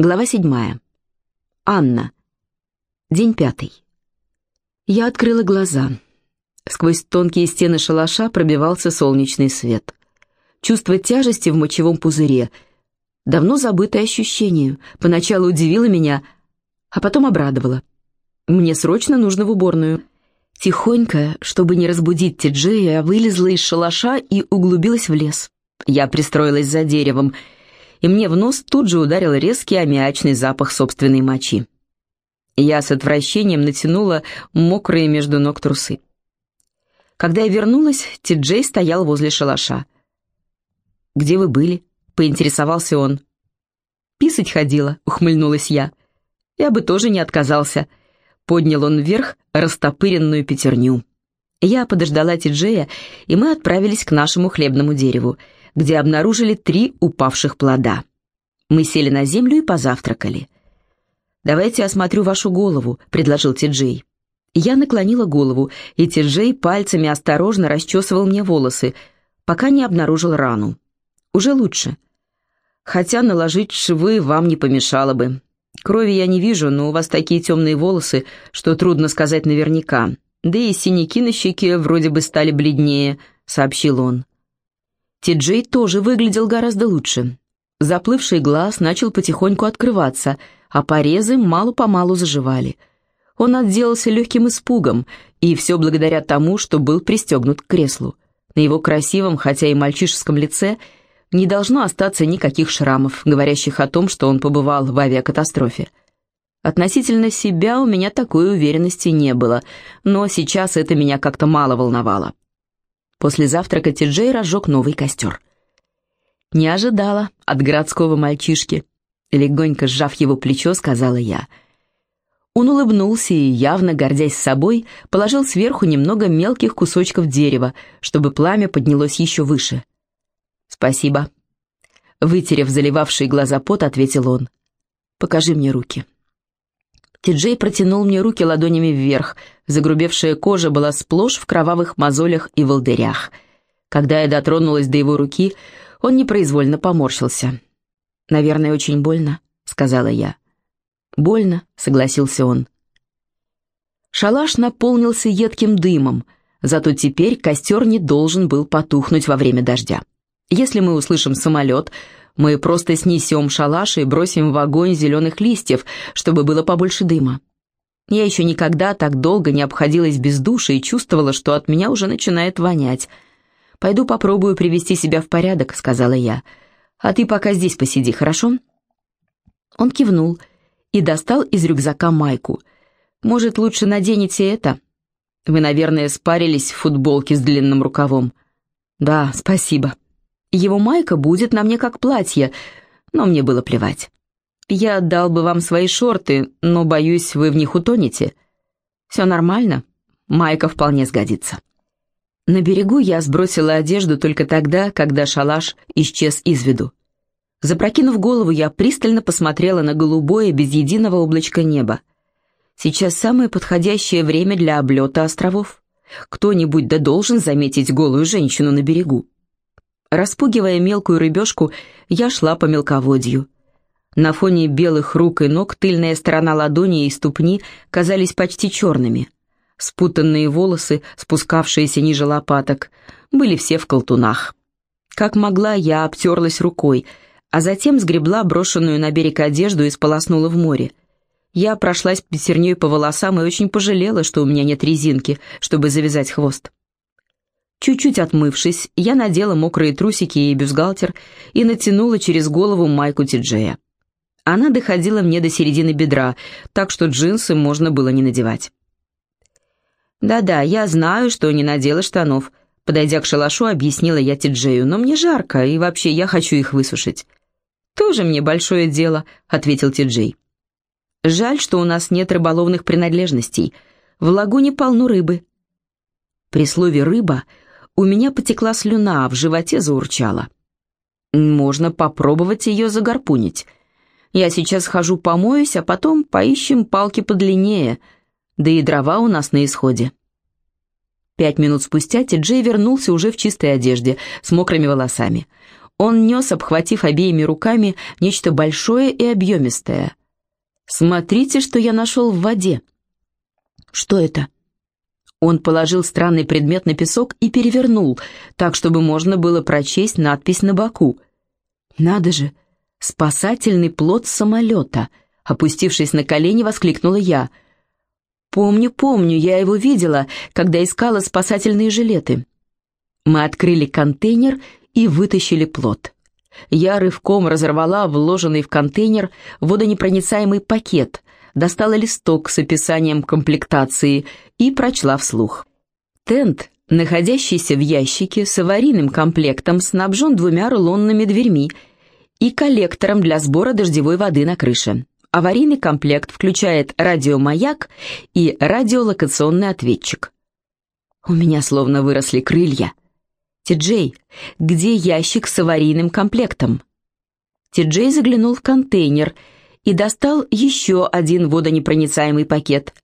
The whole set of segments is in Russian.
Глава седьмая. Анна. День пятый. Я открыла глаза. Сквозь тонкие стены шалаша пробивался солнечный свет. Чувство тяжести в мочевом пузыре. Давно забытое ощущение. Поначалу удивило меня, а потом обрадовало. Мне срочно нужно в уборную. Тихонько, чтобы не разбудить Тиджея, вылезла из шалаша и углубилась в лес. Я пристроилась за деревом — и мне в нос тут же ударил резкий аммиачный запах собственной мочи. Я с отвращением натянула мокрые между ног трусы. Когда я вернулась, Ти-Джей стоял возле шалаша. «Где вы были?» — поинтересовался он. «Писать ходила», — ухмыльнулась я. «Я бы тоже не отказался». Поднял он вверх растопыренную пятерню. Я подождала Ти-Джея, и мы отправились к нашему хлебному дереву — где обнаружили три упавших плода. Мы сели на землю и позавтракали. «Давайте осмотрю вашу голову», — предложил Ти-Джей. Я наклонила голову, и Ти-Джей пальцами осторожно расчесывал мне волосы, пока не обнаружил рану. Уже лучше. Хотя наложить швы вам не помешало бы. Крови я не вижу, но у вас такие темные волосы, что трудно сказать наверняка. Да и синяки на щеке вроде бы стали бледнее», — сообщил он. Ти-Джей тоже выглядел гораздо лучше. Заплывший глаз начал потихоньку открываться, а порезы мало-помалу заживали. Он отделался легким испугом, и все благодаря тому, что был пристегнут к креслу. На его красивом, хотя и мальчишеском лице не должно остаться никаких шрамов, говорящих о том, что он побывал в авиакатастрофе. Относительно себя у меня такой уверенности не было, но сейчас это меня как-то мало волновало. После завтрака Ти-Джей разжег новый костер. «Не ожидала от городского мальчишки», — легонько сжав его плечо, сказала я. Он улыбнулся и, явно гордясь собой, положил сверху немного мелких кусочков дерева, чтобы пламя поднялось еще выше. «Спасибо». Вытерев заливавший глаза пот, ответил он. «Покажи мне руки». Ти-Джей протянул мне руки ладонями вверх. Загрубевшая кожа была сплошь в кровавых мозолях и волдырях. Когда я дотронулась до его руки, он непроизвольно поморщился. «Наверное, очень больно», — сказала я. «Больно», — согласился он. Шалаш наполнился едким дымом, зато теперь костер не должен был потухнуть во время дождя. Если мы услышим самолет, мы просто снесем шалаш и бросим в огонь зеленых листьев, чтобы было побольше дыма. Я еще никогда так долго не обходилась без душа и чувствовала, что от меня уже начинает вонять. «Пойду попробую привести себя в порядок», — сказала я. «А ты пока здесь посиди, хорошо?» Он кивнул и достал из рюкзака майку. «Может, лучше наденете это?» «Вы, наверное, спарились в футболке с длинным рукавом». «Да, спасибо». Его майка будет на мне как платье, но мне было плевать. Я отдал бы вам свои шорты, но, боюсь, вы в них утонете. Все нормально, майка вполне сгодится. На берегу я сбросила одежду только тогда, когда шалаш исчез из виду. Запрокинув голову, я пристально посмотрела на голубое, без единого облачка неба. Сейчас самое подходящее время для облета островов. Кто-нибудь да должен заметить голую женщину на берегу. Распугивая мелкую рыбешку, я шла по мелководью. На фоне белых рук и ног тыльная сторона ладони и ступни казались почти черными. Спутанные волосы, спускавшиеся ниже лопаток, были все в колтунах. Как могла, я обтерлась рукой, а затем сгребла брошенную на берег одежду и сполоснула в море. Я прошлась пятерней по волосам и очень пожалела, что у меня нет резинки, чтобы завязать хвост. Чуть-чуть отмывшись, я надела мокрые трусики и бюстгальтер и натянула через голову майку Тиджея. Она доходила мне до середины бедра, так что джинсы можно было не надевать. «Да-да, я знаю, что не надела штанов», — подойдя к шалашу, объяснила я Тиджею, «но мне жарко, и вообще я хочу их высушить». «Тоже мне большое дело», — ответил Тиджей. «Жаль, что у нас нет рыболовных принадлежностей. В лагуне полно рыбы». При слове «рыба» У меня потекла слюна, а в животе заурчала. Можно попробовать ее загарпунить. Я сейчас хожу помоюсь, а потом поищем палки подлиннее, да и дрова у нас на исходе. Пять минут спустя Ти-Джей вернулся уже в чистой одежде, с мокрыми волосами. Он нес, обхватив обеими руками, нечто большое и объемистое. «Смотрите, что я нашел в воде». «Что это?» Он положил странный предмет на песок и перевернул, так, чтобы можно было прочесть надпись на боку. «Надо же! Спасательный плод самолета!» Опустившись на колени, воскликнула я. «Помню, помню, я его видела, когда искала спасательные жилеты». Мы открыли контейнер и вытащили плод. Я рывком разорвала вложенный в контейнер водонепроницаемый пакет, достала листок с описанием комплектации и прочла вслух. Тент, находящийся в ящике с аварийным комплектом, снабжен двумя рулонными дверьми и коллектором для сбора дождевой воды на крыше. Аварийный комплект включает радиомаяк и радиолокационный ответчик. У меня словно выросли крылья. «Ти-Джей, где ящик с аварийным комплектом?» Ти-Джей заглянул в контейнер и достал еще один водонепроницаемый пакет.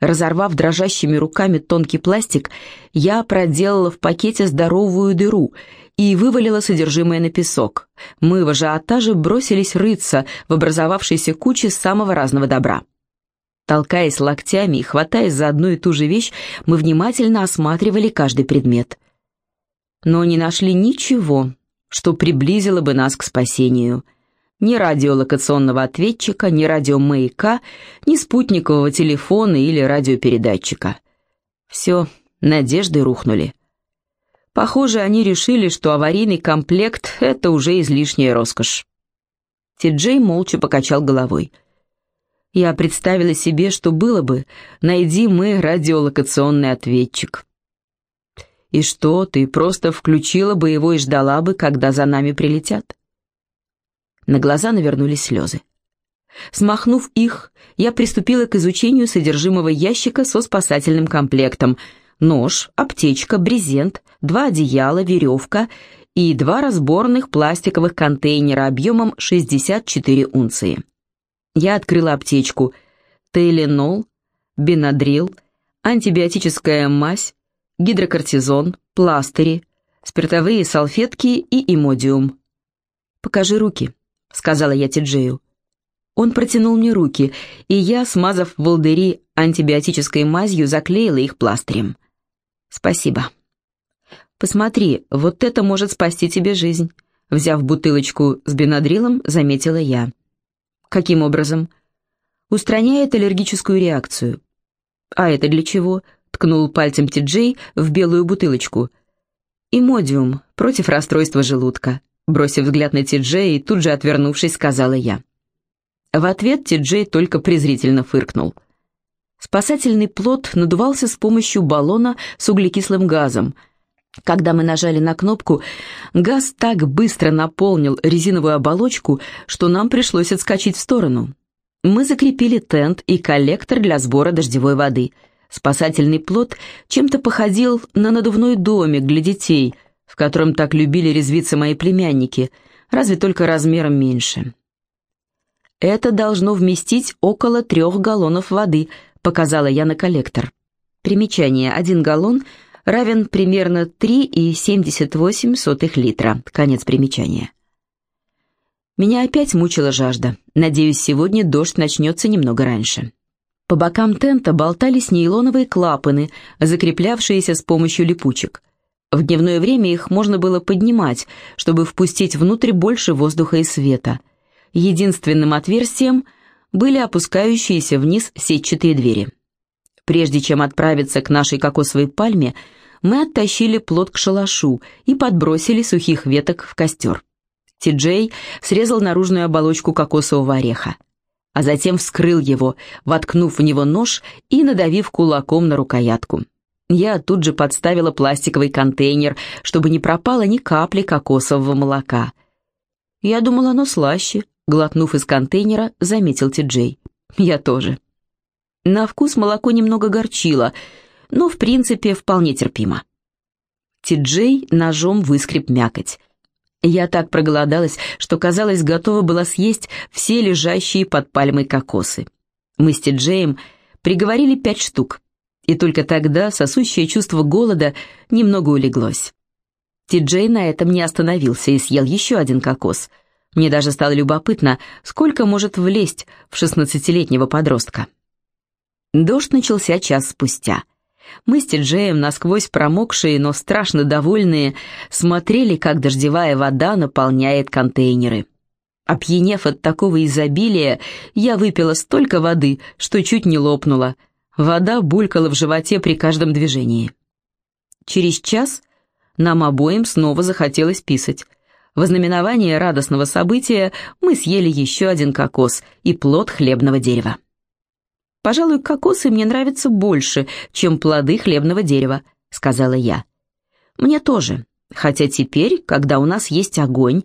Разорвав дрожащими руками тонкий пластик, я проделала в пакете здоровую дыру и вывалила содержимое на песок. Мы в ажиотаже бросились рыться в образовавшейся куче самого разного добра. Толкаясь локтями и хватаясь за одну и ту же вещь, мы внимательно осматривали каждый предмет. Но не нашли ничего, что приблизило бы нас к спасению – ни радиолокационного ответчика, ни радиомаяка, ни спутникового телефона или радиопередатчика. Все, надежды рухнули. Похоже, они решили, что аварийный комплект — это уже излишняя роскошь. Ти-Джей молча покачал головой. Я представила себе, что было бы, найди мы радиолокационный ответчик. И что, ты просто включила бы его и ждала бы, когда за нами прилетят? На глаза навернулись слезы. Смахнув их, я приступила к изучению содержимого ящика со спасательным комплектом. Нож, аптечка, брезент, два одеяла, веревка и два разборных пластиковых контейнера объемом 64 унции. Я открыла аптечку. Тейленол, бенадрил, антибиотическая мазь, гидрокортизон, пластыри, спиртовые салфетки и имодиум. «Покажи руки», — сказала я Тиджею. Он протянул мне руки, и я, смазав волдыри антибиотической мазью, заклеила их пластырем. «Спасибо». «Посмотри, вот это может спасти тебе жизнь», — взяв бутылочку с бенадрилом, заметила я. «Каким образом?» «Устраняет аллергическую реакцию». «А это для чего?» — ткнул пальцем Ти-Джей в белую бутылочку. «Имодиум, против расстройства желудка». Бросив взгляд на Ти-Джей и тут же отвернувшись, сказала я. В ответ Ти-Джей только презрительно фыркнул. Спасательный плод надувался с помощью баллона с углекислым газом. Когда мы нажали на кнопку, газ так быстро наполнил резиновую оболочку, что нам пришлось отскочить в сторону. Мы закрепили тент и коллектор для сбора дождевой воды. Спасательный плод чем-то походил на надувной домик для детей – в котором так любили резвиться мои племянники, разве только размером меньше. «Это должно вместить около трех галлонов воды», — показала я на коллектор. Примечание. Один галлон равен примерно 3,78 литра. Конец примечания. Меня опять мучила жажда. Надеюсь, сегодня дождь начнется немного раньше. По бокам тента болтались нейлоновые клапаны, закреплявшиеся с помощью липучек. В дневное время их можно было поднимать, чтобы впустить внутрь больше воздуха и света. Единственным отверстием были опускающиеся вниз сетчатые двери. Прежде чем отправиться к нашей кокосовой пальме, мы оттащили плод к шалашу и подбросили сухих веток в костер. Ти-Джей срезал наружную оболочку кокосового ореха, а затем вскрыл его, воткнув в него нож и надавив кулаком на рукоятку. Я тут же подставила пластиковый контейнер, чтобы не пропало ни капли кокосового молока. Я думала, оно слаще, глотнув из контейнера, заметил Ти-Джей. Я тоже. На вкус молоко немного горчило, но, в принципе, вполне терпимо. Ти-Джей ножом выскреб мякоть. Я так проголодалась, что, казалось, готова была съесть все лежащие под пальмой кокосы. Мы с Ти-Джеем приговорили пять штук и только тогда сосущее чувство голода немного улеглось. Ти-Джей на этом не остановился и съел еще один кокос. Мне даже стало любопытно, сколько может влезть в шестнадцатилетнего подростка. Дождь начался час спустя. Мы с Ти-Джеем, насквозь промокшие, но страшно довольные, смотрели, как дождевая вода наполняет контейнеры. Опьянев от такого изобилия, я выпила столько воды, что чуть не лопнула. Вода булькала в животе при каждом движении. Через час нам обоим снова захотелось писать. В ознаменование радостного события мы съели еще один кокос и плод хлебного дерева. «Пожалуй, кокосы мне нравятся больше, чем плоды хлебного дерева», — сказала я. «Мне тоже, хотя теперь, когда у нас есть огонь,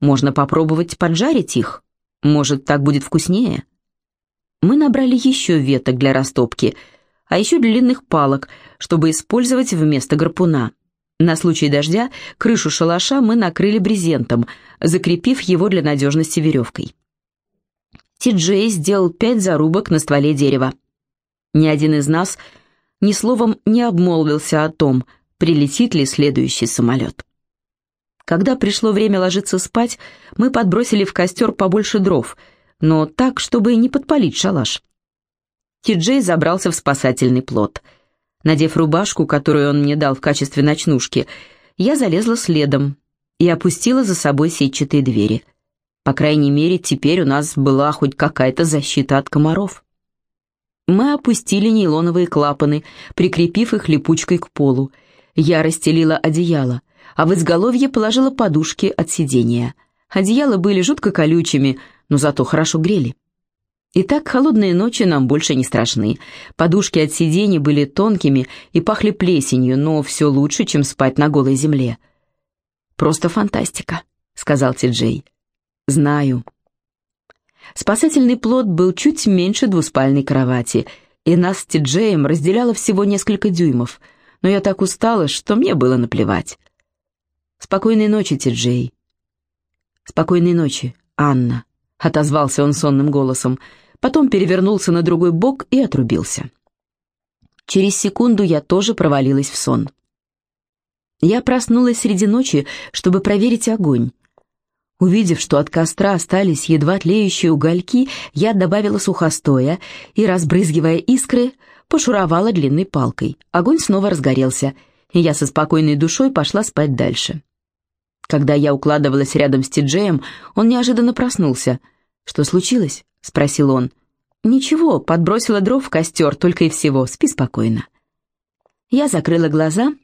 можно попробовать поджарить их. Может, так будет вкуснее?» Мы набрали еще веток для растопки, а еще длинных палок, чтобы использовать вместо гарпуна. На случай дождя крышу шалаша мы накрыли брезентом, закрепив его для надежности веревкой. Ти-Джей сделал пять зарубок на стволе дерева. Ни один из нас ни словом не обмолвился о том, прилетит ли следующий самолет. Когда пришло время ложиться спать, мы подбросили в костер побольше дров, но так, чтобы не подпалить шалаш. Ти-Джей забрался в спасательный плот — Надев рубашку, которую он мне дал в качестве ночнушки, я залезла следом и опустила за собой сетчатые двери. По крайней мере, теперь у нас была хоть какая-то защита от комаров. Мы опустили нейлоновые клапаны, прикрепив их липучкой к полу. Я расстелила одеяло, а в изголовье положила подушки от сидения. Одеяла были жутко колючими, но зато хорошо грели. Итак, холодные ночи нам больше не страшны. Подушки от сидений были тонкими и пахли плесенью, но все лучше, чем спать на голой земле. «Просто фантастика», — сказал Ти-Джей. «Знаю». Спасательный плод был чуть меньше двуспальной кровати, и нас с Ти-Джеем разделяло всего несколько дюймов, но я так устала, что мне было наплевать. «Спокойной ночи, Ти-Джей». «Спокойной ночи, Анна», — отозвался он сонным голосом, — потом перевернулся на другой бок и отрубился. Через секунду я тоже провалилась в сон. Я проснулась среди ночи, чтобы проверить огонь. Увидев, что от костра остались едва тлеющие угольки, я добавила сухостоя и, разбрызгивая искры, пошуровала длинной палкой. Огонь снова разгорелся, и я со спокойной душой пошла спать дальше. Когда я укладывалась рядом с Тиджеем, он неожиданно проснулся. «Что случилось?» — спросил он. «Ничего, подбросила дров в костер, только и всего, спи спокойно». Я закрыла глаза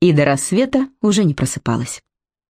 и до рассвета уже не просыпалась.